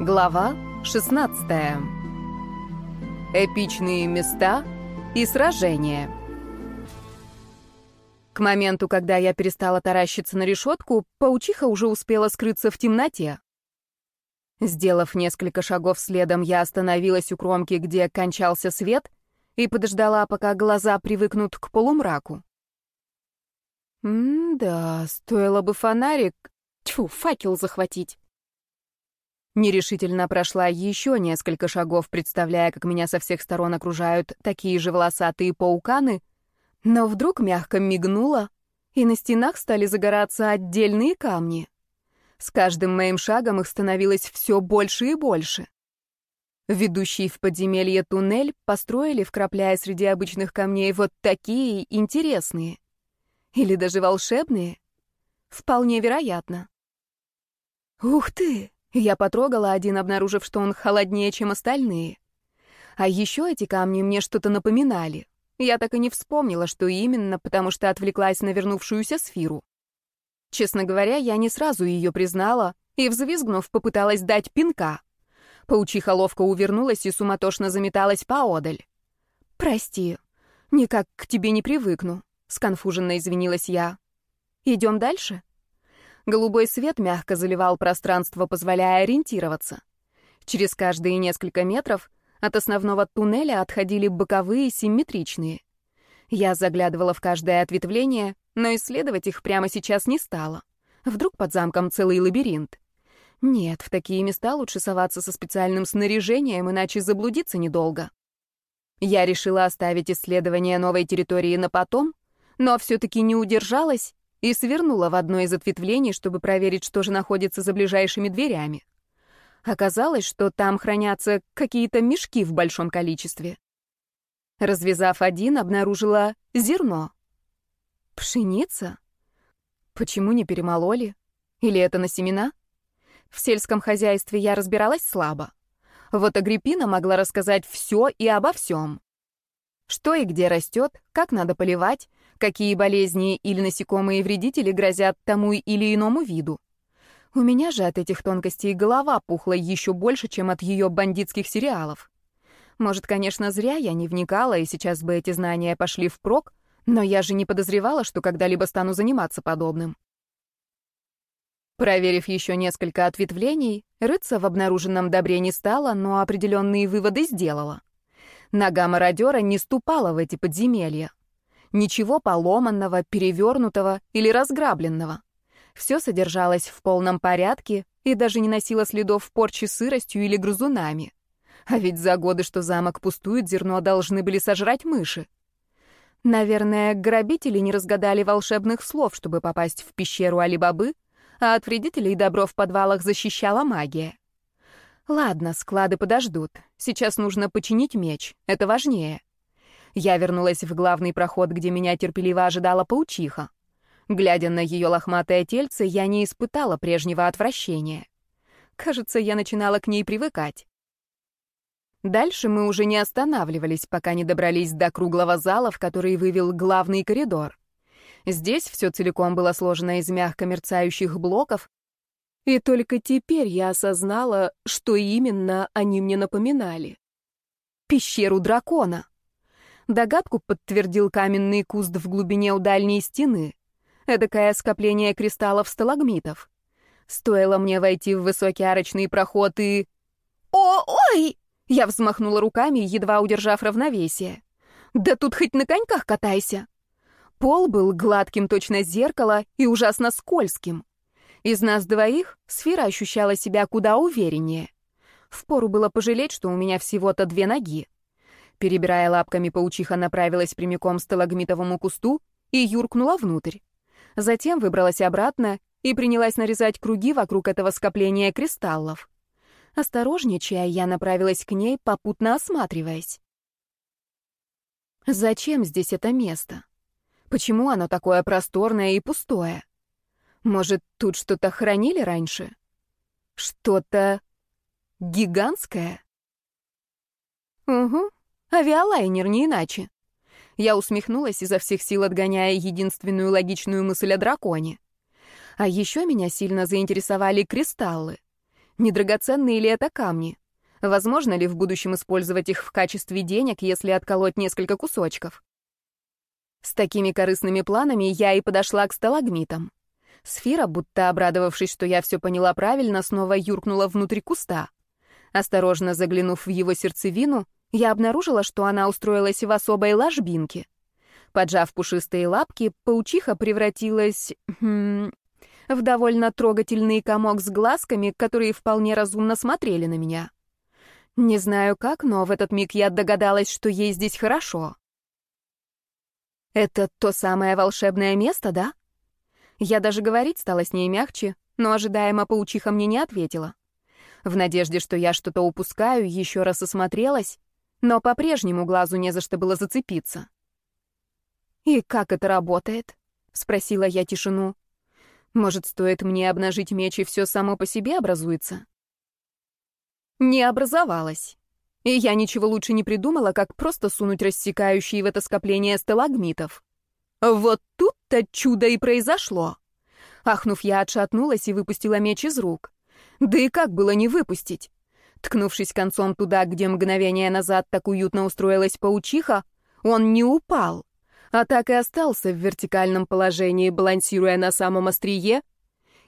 Глава 16. Эпичные места и сражения. К моменту, когда я перестала таращиться на решетку, паучиха уже успела скрыться в темноте. Сделав несколько шагов следом, я остановилась у кромки, где кончался свет, и подождала, пока глаза привыкнут к полумраку. М-да, стоило бы фонарик, тьфу, факел захватить. Нерешительно прошла еще несколько шагов, представляя, как меня со всех сторон окружают такие же волосатые пауканы, но вдруг мягко мигнула, и на стенах стали загораться отдельные камни. С каждым моим шагом их становилось все больше и больше. Ведущий в подземелье туннель построили, вкрапляя среди обычных камней вот такие интересные. Или даже волшебные. Вполне вероятно. Ух ты! Я потрогала один, обнаружив, что он холоднее, чем остальные. А еще эти камни мне что-то напоминали. Я так и не вспомнила, что именно, потому что отвлеклась на вернувшуюся сферу. Честно говоря, я не сразу ее признала и, взвизгнув, попыталась дать пинка. Паучиха ловко увернулась и суматошно заметалась поодаль. «Прости, никак к тебе не привыкну», — сконфуженно извинилась я. «Идем дальше?» Голубой свет мягко заливал пространство, позволяя ориентироваться. Через каждые несколько метров от основного туннеля отходили боковые симметричные. Я заглядывала в каждое ответвление, но исследовать их прямо сейчас не стала. Вдруг под замком целый лабиринт. Нет, в такие места лучше соваться со специальным снаряжением, иначе заблудиться недолго. Я решила оставить исследование новой территории на потом, но все-таки не удержалась и свернула в одно из ответвлений, чтобы проверить, что же находится за ближайшими дверями. Оказалось, что там хранятся какие-то мешки в большом количестве. Развязав один, обнаружила зерно. Пшеница? Почему не перемололи? Или это на семена? В сельском хозяйстве я разбиралась слабо. Вот Агриппина могла рассказать все и обо всем. Что и где растет, как надо поливать, какие болезни или насекомые вредители грозят тому или иному виду. У меня же от этих тонкостей голова пухла еще больше, чем от ее бандитских сериалов. Может, конечно, зря я не вникала, и сейчас бы эти знания пошли впрок, но я же не подозревала, что когда-либо стану заниматься подобным. Проверив еще несколько ответвлений, рыться в обнаруженном добре не стала, но определенные выводы сделала. Нога мародера не ступала в эти подземелья. Ничего поломанного, перевернутого или разграбленного. Все содержалось в полном порядке и даже не носило следов порчи сыростью или грызунами. А ведь за годы, что замок пустует, зерно должны были сожрать мыши. Наверное, грабители не разгадали волшебных слов, чтобы попасть в пещеру Алибабы, а от вредителей добро в подвалах защищала магия. Ладно, склады подождут. Сейчас нужно починить меч. Это важнее. Я вернулась в главный проход, где меня терпеливо ожидала паучиха. Глядя на ее лохматое тельце, я не испытала прежнего отвращения. Кажется, я начинала к ней привыкать. Дальше мы уже не останавливались, пока не добрались до круглого зала, в который вывел главный коридор. Здесь все целиком было сложено из мягко мерцающих блоков, и только теперь я осознала, что именно они мне напоминали. Пещеру дракона. Догадку подтвердил каменный куст в глубине у дальней стены. Эдакое скопление кристаллов-сталагмитов. Стоило мне войти в высокий арочный проход и... «О-ой!» Я взмахнула руками, едва удержав равновесие. «Да тут хоть на коньках катайся!» Пол был гладким точно зеркало и ужасно скользким. Из нас двоих сфера ощущала себя куда увереннее. Впору было пожалеть, что у меня всего-то две ноги. Перебирая лапками, паучиха направилась прямиком к сталагмитовому кусту и юркнула внутрь. Затем выбралась обратно и принялась нарезать круги вокруг этого скопления кристаллов. Осторожничая, я направилась к ней, попутно осматриваясь. Зачем здесь это место? Почему оно такое просторное и пустое? Может, тут что-то хранили раньше? Что-то гигантское? Угу, Авиалайнер, не иначе. Я усмехнулась изо всех сил, отгоняя единственную логичную мысль о драконе. А еще меня сильно заинтересовали кристаллы. Не драгоценные ли это камни? Возможно ли в будущем использовать их в качестве денег, если отколоть несколько кусочков? С такими корыстными планами я и подошла к сталагмитам. Сфера, будто обрадовавшись, что я все поняла правильно, снова юркнула внутрь куста. Осторожно заглянув в его сердцевину, я обнаружила, что она устроилась в особой ложбинке. Поджав пушистые лапки, паучиха превратилась... Хм, в довольно трогательный комок с глазками, которые вполне разумно смотрели на меня. Не знаю как, но в этот миг я догадалась, что ей здесь хорошо. Это то самое волшебное место, да? Я даже говорить стала с ней мягче, но ожидаемо паучиха мне не ответила. В надежде, что я что-то упускаю, еще раз осмотрелась, но по-прежнему глазу не за что было зацепиться. «И как это работает?» — спросила я тишину. «Может, стоит мне обнажить меч, и все само по себе образуется?» Не образовалось. И я ничего лучше не придумала, как просто сунуть рассекающие в это скопление сталагмитов. Вот тут-то чудо и произошло. Ахнув, я отшатнулась и выпустила меч из рук. Да и как было не выпустить? Ткнувшись концом туда, где мгновение назад так уютно устроилась паучиха, он не упал, а так и остался в вертикальном положении, балансируя на самом острие,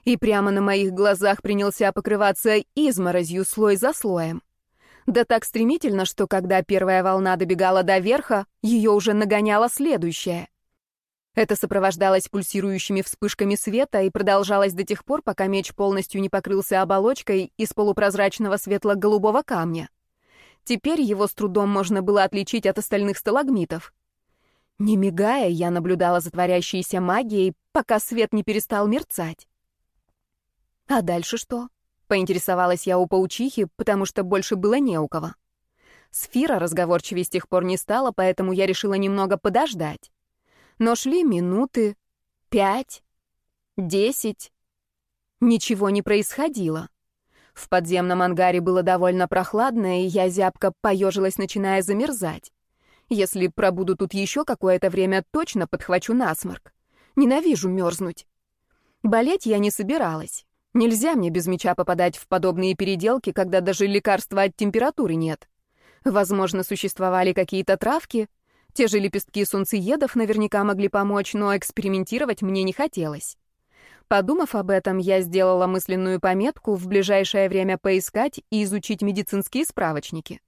и прямо на моих глазах принялся покрываться изморозью слой за слоем. Да так стремительно, что когда первая волна добегала до верха, ее уже нагоняла следующая. Это сопровождалось пульсирующими вспышками света и продолжалось до тех пор, пока меч полностью не покрылся оболочкой из полупрозрачного светло-голубого камня. Теперь его с трудом можно было отличить от остальных сталагмитов. Не мигая, я наблюдала за творящейся магией, пока свет не перестал мерцать. А дальше что? Поинтересовалась я у паучихи, потому что больше было не у кого. Сфира разговорчивее с тех пор не стала, поэтому я решила немного подождать. Но шли минуты, пять, десять. Ничего не происходило. В подземном ангаре было довольно прохладно, и я зябко поежилась, начиная замерзать. Если пробуду тут еще какое-то время, точно подхвачу насморк. Ненавижу мерзнуть. Болеть я не собиралась. Нельзя мне без меча попадать в подобные переделки, когда даже лекарства от температуры нет. Возможно, существовали какие-то травки. Те же лепестки солнцеедов наверняка могли помочь, но экспериментировать мне не хотелось. Подумав об этом, я сделала мысленную пометку в ближайшее время поискать и изучить медицинские справочники.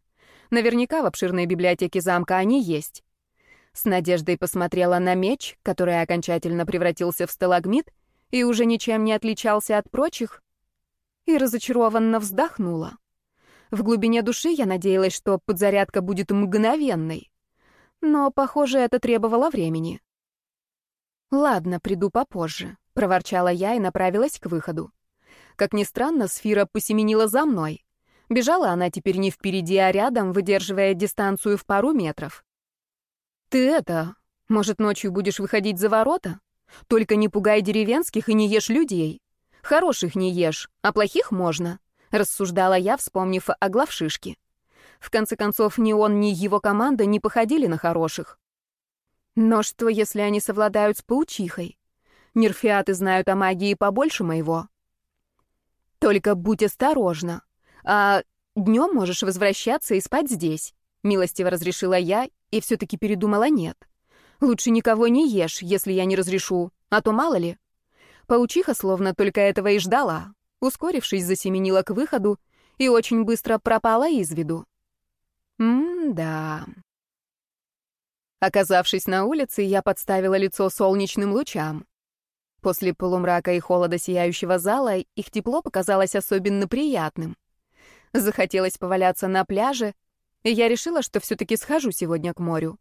Наверняка в обширной библиотеке замка они есть. С надеждой посмотрела на меч, который окончательно превратился в сталагмит, и уже ничем не отличался от прочих, и разочарованно вздохнула. В глубине души я надеялась, что подзарядка будет мгновенной. Но, похоже, это требовало времени. «Ладно, приду попозже», — проворчала я и направилась к выходу. Как ни странно, Сфира посеменила за мной. Бежала она теперь не впереди, а рядом, выдерживая дистанцию в пару метров. «Ты это, может, ночью будешь выходить за ворота?» Только не пугай деревенских и не ешь людей. Хороших не ешь, а плохих можно», — рассуждала я, вспомнив о главшишке. В конце концов, ни он, ни его команда не походили на хороших. Но что, если они совладают с паучихой? Нерфиаты знают о магии побольше моего. Только будь осторожна. А днем можешь возвращаться и спать здесь. Милостиво разрешила я и все-таки передумала нет. Лучше никого не ешь, если я не разрешу, а то мало ли. Паучиха словно только этого и ждала. Ускорившись, засеменила к выходу и очень быстро пропала из виду. М-да. Оказавшись на улице, я подставила лицо солнечным лучам. После полумрака и холода сияющего зала их тепло показалось особенно приятным. Захотелось поваляться на пляже, и я решила, что все-таки схожу сегодня к морю.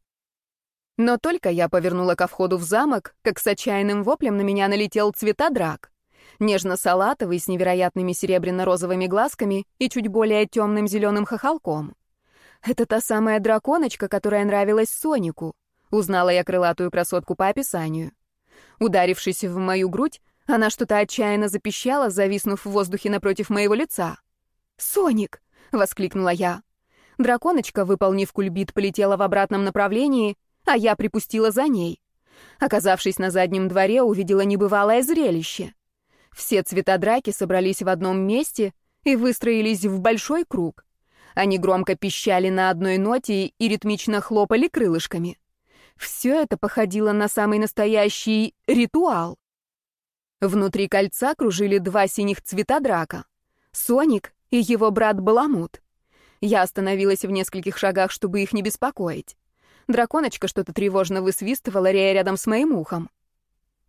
Но только я повернула ко входу в замок, как с отчаянным воплем на меня налетел цветодрак. Нежно-салатовый, с невероятными серебряно-розовыми глазками и чуть более темным зеленым хохолком. Это та самая драконочка, которая нравилась Сонику. Узнала я крылатую красотку по описанию. Ударившись в мою грудь, она что-то отчаянно запищала, зависнув в воздухе напротив моего лица. «Соник!» — воскликнула я. Драконочка, выполнив кульбит, полетела в обратном направлении, а я припустила за ней. Оказавшись на заднем дворе, увидела небывалое зрелище. Все цветодраки собрались в одном месте, и выстроились в большой круг. Они громко пищали на одной ноте и ритмично хлопали крылышками. Все это походило на самый настоящий ритуал. Внутри кольца кружили два синих цвета драка. Соник и его брат Баламут. Я остановилась в нескольких шагах, чтобы их не беспокоить. Драконочка что-то тревожно высвистывала, рея рядом с моим ухом.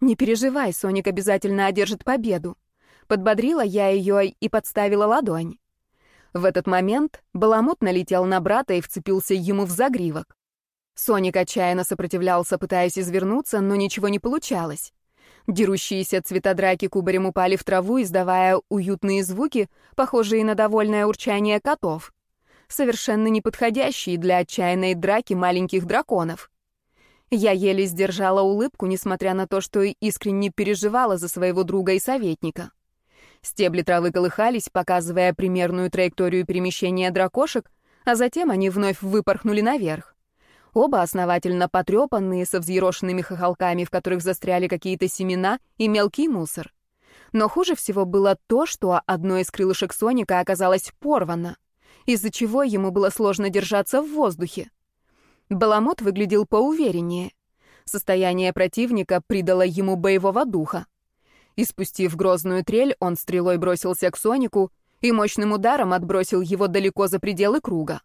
«Не переживай, Соник обязательно одержит победу». Подбодрила я ее и подставила ладонь. В этот момент Баламут налетел на брата и вцепился ему в загривок. Соник отчаянно сопротивлялся, пытаясь извернуться, но ничего не получалось. Дерущиеся цвета драки кубарем упали в траву, издавая уютные звуки, похожие на довольное урчание котов. Совершенно неподходящие для отчаянной драки маленьких драконов. Я еле сдержала улыбку, несмотря на то, что искренне переживала за своего друга и советника. Стебли травы колыхались, показывая примерную траекторию перемещения дракошек, а затем они вновь выпорхнули наверх. Оба основательно потрепанные, со взъерошенными хохолками, в которых застряли какие-то семена и мелкий мусор. Но хуже всего было то, что одно из крылышек Соника оказалось порвано, из-за чего ему было сложно держаться в воздухе. Баламут выглядел поувереннее. Состояние противника придало ему боевого духа. Испустив грозную трель, он стрелой бросился к Сонику и мощным ударом отбросил его далеко за пределы круга.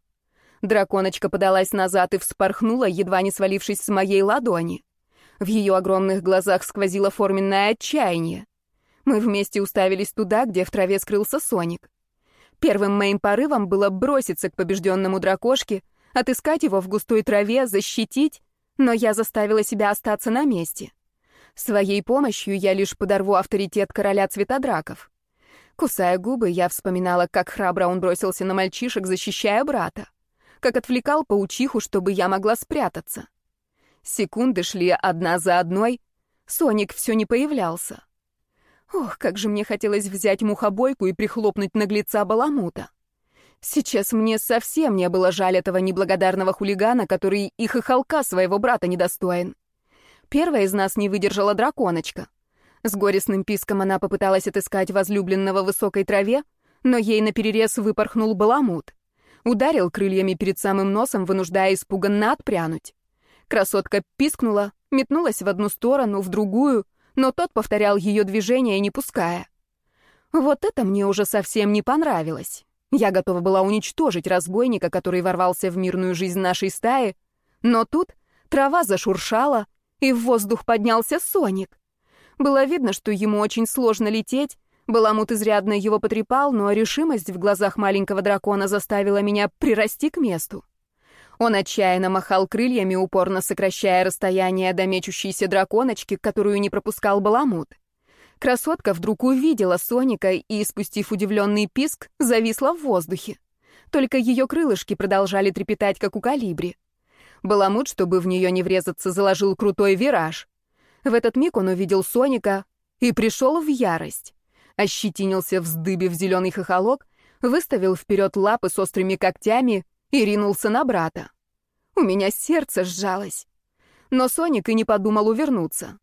Драконочка подалась назад и вспорхнула, едва не свалившись с моей ладони. В ее огромных глазах сквозило форменное отчаяние. Мы вместе уставились туда, где в траве скрылся Соник. Первым моим порывом было броситься к побежденному дракошке, отыскать его в густой траве, защитить, но я заставила себя остаться на месте. Своей помощью я лишь подорву авторитет короля цветодраков. Кусая губы, я вспоминала, как храбро он бросился на мальчишек, защищая брата. Как отвлекал паучиху, чтобы я могла спрятаться. Секунды шли одна за одной. Соник все не появлялся. Ох, как же мне хотелось взять мухобойку и прихлопнуть наглеца Баламута. Сейчас мне совсем не было жаль этого неблагодарного хулигана, который и хохолка своего брата недостоин. Первая из нас не выдержала драконочка. С горестным писком она попыталась отыскать возлюбленного в высокой траве, но ей наперерез выпорхнул баламут. Ударил крыльями перед самым носом, вынуждая испуганно отпрянуть. Красотка пискнула, метнулась в одну сторону, в другую, но тот повторял ее движение, не пуская. Вот это мне уже совсем не понравилось. Я готова была уничтожить разбойника, который ворвался в мирную жизнь нашей стаи, но тут трава зашуршала, и в воздух поднялся Соник. Было видно, что ему очень сложно лететь, Баламут изрядно его потрепал, но решимость в глазах маленького дракона заставила меня прирасти к месту. Он отчаянно махал крыльями, упорно сокращая расстояние до мечущейся драконочки, которую не пропускал Баламут. Красотка вдруг увидела Соника и, спустив удивленный писк, зависла в воздухе. Только ее крылышки продолжали трепетать, как у калибри. Баламут, чтобы в нее не врезаться, заложил крутой вираж. В этот миг он увидел Соника и пришел в ярость. Ощетинился, вздыбив зеленый хохолок, выставил вперед лапы с острыми когтями и ринулся на брата. У меня сердце сжалось. Но Соник и не подумал увернуться.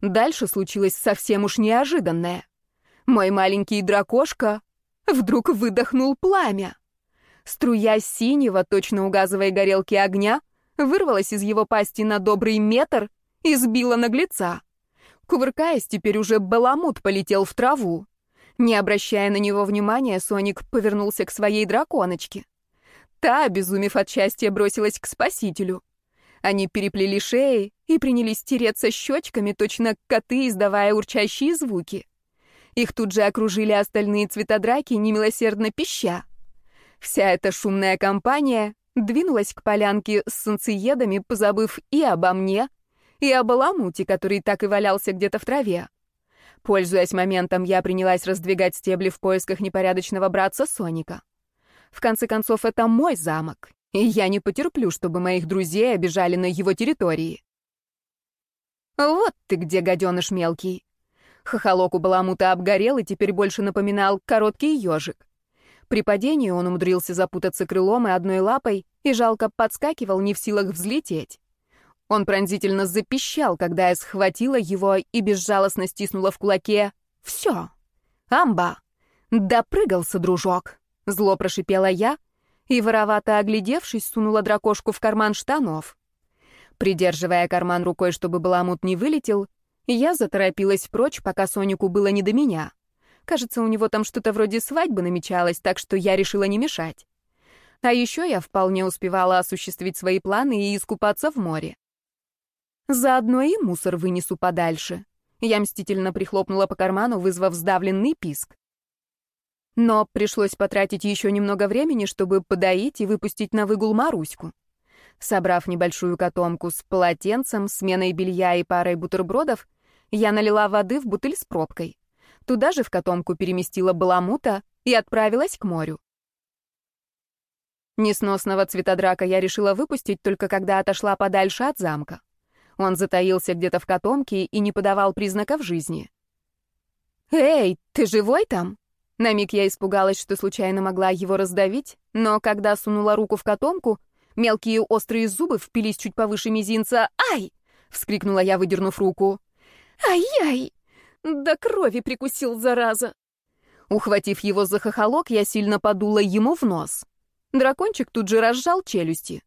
Дальше случилось совсем уж неожиданное. Мой маленький дракошка вдруг выдохнул пламя. Струя синего, точно у газовой горелки огня, вырвалась из его пасти на добрый метр и сбила наглеца. Кувыркаясь, теперь уже баламут полетел в траву. Не обращая на него внимания, Соник повернулся к своей драконочке. Та, обезумев от счастья, бросилась к спасителю. Они переплели шеи и принялись тереться щечками, точно коты, издавая урчащие звуки. Их тут же окружили остальные цветодраки, немилосердно пища. Вся эта шумная компания двинулась к полянке с солнцеедами, позабыв и обо мне, и об Аламуте, который так и валялся где-то в траве. Пользуясь моментом, я принялась раздвигать стебли в поисках непорядочного братца Соника. В конце концов, это мой замок, и я не потерплю, чтобы моих друзей обижали на его территории. Вот ты где, гаденыш мелкий. Хохолок у баламута обгорел и теперь больше напоминал короткий ежик. При падении он умудрился запутаться крылом и одной лапой и жалко подскакивал, не в силах взлететь. Он пронзительно запищал, когда я схватила его и безжалостно стиснула в кулаке. «Все! Амба! «Допрыгался, дружок!» — зло прошипела я и, воровато оглядевшись, сунула дракошку в карман штанов. Придерживая карман рукой, чтобы баламут не вылетел, я заторопилась прочь, пока Сонику было не до меня. Кажется, у него там что-то вроде свадьбы намечалось, так что я решила не мешать. А еще я вполне успевала осуществить свои планы и искупаться в море. Заодно и мусор вынесу подальше. Я мстительно прихлопнула по карману, вызвав сдавленный писк. Но пришлось потратить еще немного времени, чтобы подоить и выпустить на выгул Маруську. Собрав небольшую котомку с полотенцем, сменой белья и парой бутербродов, я налила воды в бутыль с пробкой. Туда же в котомку переместила баламута и отправилась к морю. Несносного цветодрака я решила выпустить только когда отошла подальше от замка. Он затаился где-то в котомке и не подавал признаков жизни. «Эй, ты живой там?» На миг я испугалась, что случайно могла его раздавить, но когда сунула руку в котомку, мелкие острые зубы впились чуть повыше мизинца. «Ай!» — вскрикнула я, выдернув руку. «Ай-яй!» До крови прикусил, зараза. Ухватив его за хохолок, я сильно подула ему в нос. Дракончик тут же разжал челюсти.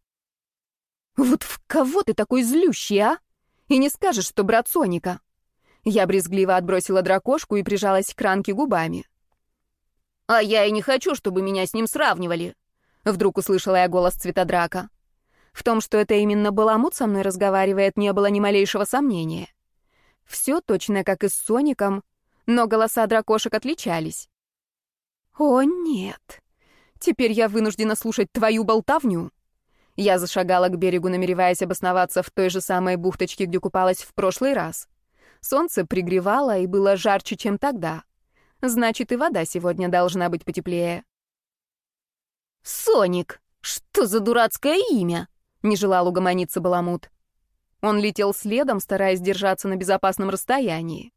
«Вот в кого ты такой злющий, а? И не скажешь, что брат Соника?» Я брезгливо отбросила дракошку и прижалась к ранке губами. «А я и не хочу, чтобы меня с ним сравнивали», — вдруг услышала я голос Цветодрака. В том, что это именно Баламут со мной разговаривает, не было ни малейшего сомнения. Все точно как и с Соником, но голоса дракошек отличались. «О, нет!» Теперь я вынуждена слушать твою болтовню. Я зашагала к берегу, намереваясь обосноваться в той же самой бухточке, где купалась в прошлый раз. Солнце пригревало и было жарче, чем тогда. Значит, и вода сегодня должна быть потеплее. «Соник! Что за дурацкое имя?» — не желал угомониться Баламут. Он летел следом, стараясь держаться на безопасном расстоянии.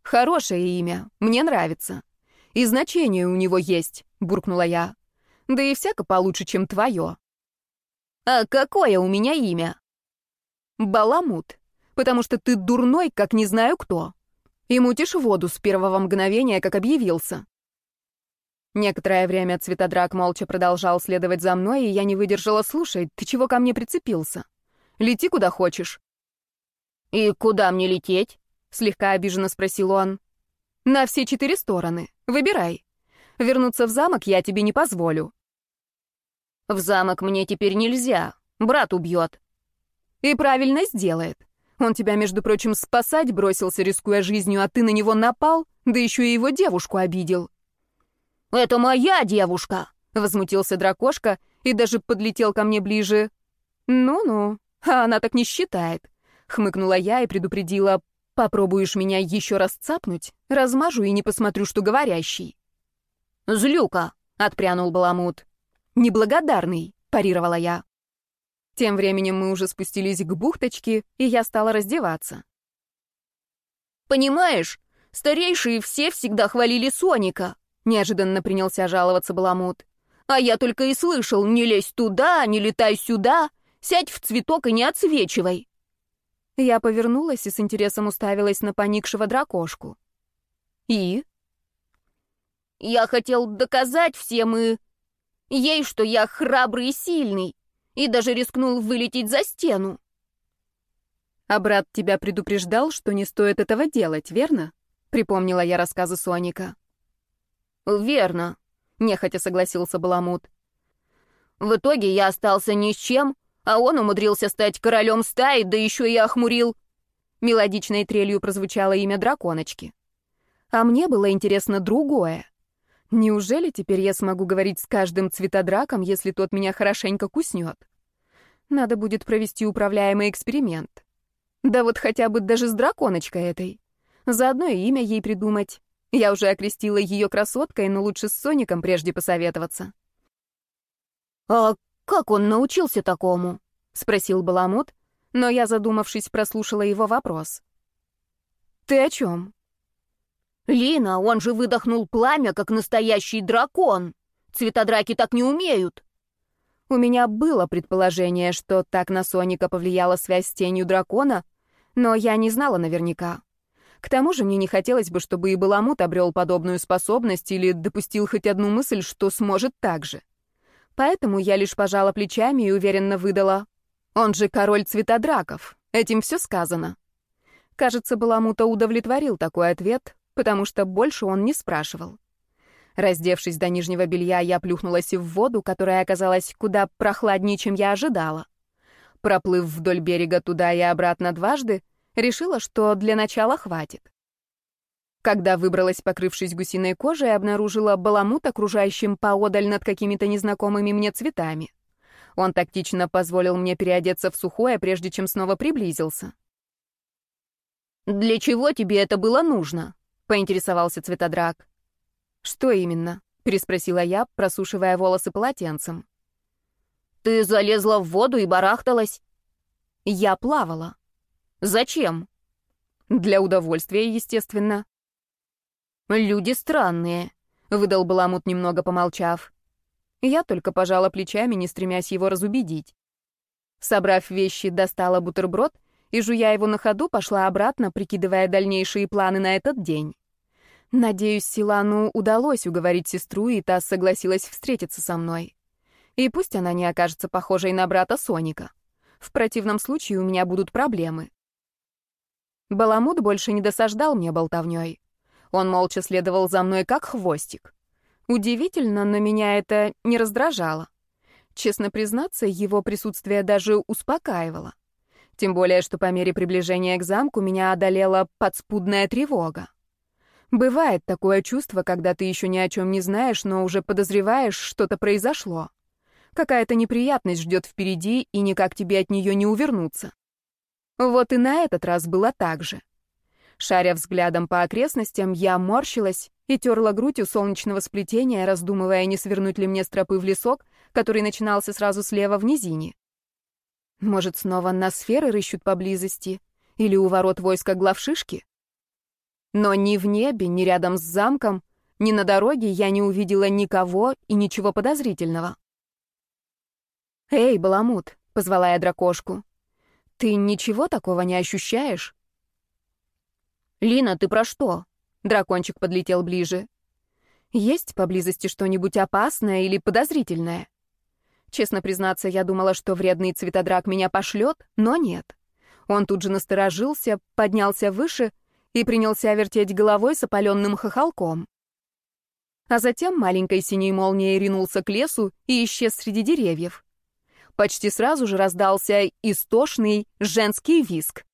«Хорошее имя, мне нравится. И значение у него есть», — буркнула я. «Да и всяко получше, чем твое». «А какое у меня имя?» «Баламут, потому что ты дурной, как не знаю кто. И мутишь воду с первого мгновения, как объявился». Некоторое время Цветодрак молча продолжал следовать за мной, и я не выдержала. «Слушай, ты чего ко мне прицепился? Лети куда хочешь». «И куда мне лететь?» — слегка обиженно спросил он. «На все четыре стороны. Выбирай. Вернуться в замок я тебе не позволю. В замок мне теперь нельзя. Брат убьет. И правильно сделает. Он тебя, между прочим, спасать бросился, рискуя жизнью, а ты на него напал, да еще и его девушку обидел. «Это моя девушка!» — возмутился дракошка и даже подлетел ко мне ближе. «Ну-ну, а она так не считает», — хмыкнула я и предупредила. «Попробуешь меня еще раз цапнуть, размажу и не посмотрю, что говорящий». «Злюка!» — отпрянул Баламут. «Неблагодарный!» — парировала я. Тем временем мы уже спустились к бухточке, и я стала раздеваться. «Понимаешь, старейшие все всегда хвалили Соника», — неожиданно принялся жаловаться Баламут. «А я только и слышал, не лезь туда, не летай сюда, сядь в цветок и не отсвечивай». Я повернулась и с интересом уставилась на поникшего дракошку. «И?» Я хотел доказать всем и... Ей, что я храбрый и сильный, и даже рискнул вылететь за стену. А брат тебя предупреждал, что не стоит этого делать, верно? Припомнила я рассказы Соника. Верно, нехотя согласился Баламут. В итоге я остался ни с чем, а он умудрился стать королем стаи, да еще и охмурил. Мелодичной трелью прозвучало имя драконочки. А мне было интересно другое. Неужели теперь я смогу говорить с каждым цветодраком, если тот меня хорошенько куснет? Надо будет провести управляемый эксперимент. Да вот хотя бы даже с драконочкой этой. Заодно и имя ей придумать. Я уже окрестила ее красоткой, но лучше с Соником прежде посоветоваться. «А как он научился такому?» — спросил Баламут, но я, задумавшись, прослушала его вопрос. «Ты о чем?» «Лина, он же выдохнул пламя, как настоящий дракон. Цветодраки так не умеют». У меня было предположение, что так на Соника повлияла связь с тенью дракона, но я не знала наверняка. К тому же мне не хотелось бы, чтобы и Баламут обрел подобную способность или допустил хоть одну мысль, что сможет так же. Поэтому я лишь пожала плечами и уверенно выдала. Он же король цветодраков. Этим все сказано. Кажется, Баламута удовлетворил такой ответ, потому что больше он не спрашивал. Раздевшись до нижнего белья, я плюхнулась в воду, которая оказалась куда прохладнее, чем я ожидала. Проплыв вдоль берега туда и обратно дважды, решила, что для начала хватит. Когда выбралась, покрывшись гусиной кожей, обнаружила баламут, окружающим поодаль над какими-то незнакомыми мне цветами. Он тактично позволил мне переодеться в сухое, прежде чем снова приблизился. «Для чего тебе это было нужно?» — поинтересовался цветодрак. «Что именно?» — переспросила я, просушивая волосы полотенцем. «Ты залезла в воду и барахталась?» «Я плавала». «Зачем?» «Для удовольствия, естественно». «Люди странные», — выдал Баламут, немного помолчав. Я только пожала плечами, не стремясь его разубедить. Собрав вещи, достала бутерброд и, жуя его на ходу, пошла обратно, прикидывая дальнейшие планы на этот день. Надеюсь, Силану удалось уговорить сестру, и та согласилась встретиться со мной. И пусть она не окажется похожей на брата Соника. В противном случае у меня будут проблемы. Баламут больше не досаждал мне болтовней. Он молча следовал за мной, как хвостик. Удивительно, но меня это не раздражало. Честно признаться, его присутствие даже успокаивало. Тем более, что по мере приближения к замку меня одолела подспудная тревога. Бывает такое чувство, когда ты еще ни о чем не знаешь, но уже подозреваешь, что-то произошло. Какая-то неприятность ждет впереди, и никак тебе от нее не увернуться. Вот и на этот раз было так же. Шаря взглядом по окрестностям, я морщилась и терла грудь у солнечного сплетения, раздумывая, не свернуть ли мне с тропы в лесок, который начинался сразу слева в низине. Может, снова на сферы рыщут поблизости? Или у ворот войска главшишки? Но ни в небе, ни рядом с замком, ни на дороге я не увидела никого и ничего подозрительного. «Эй, Баламут», — позвала я дракошку, — «ты ничего такого не ощущаешь?» «Лина, ты про что?» — дракончик подлетел ближе. «Есть поблизости что-нибудь опасное или подозрительное?» Честно признаться, я думала, что вредный цветодрак меня пошлет, но нет. Он тут же насторожился, поднялся выше и принялся вертеть головой с опаленным хохолком. А затем маленькой синей молнией ринулся к лесу и исчез среди деревьев. Почти сразу же раздался истошный женский виск.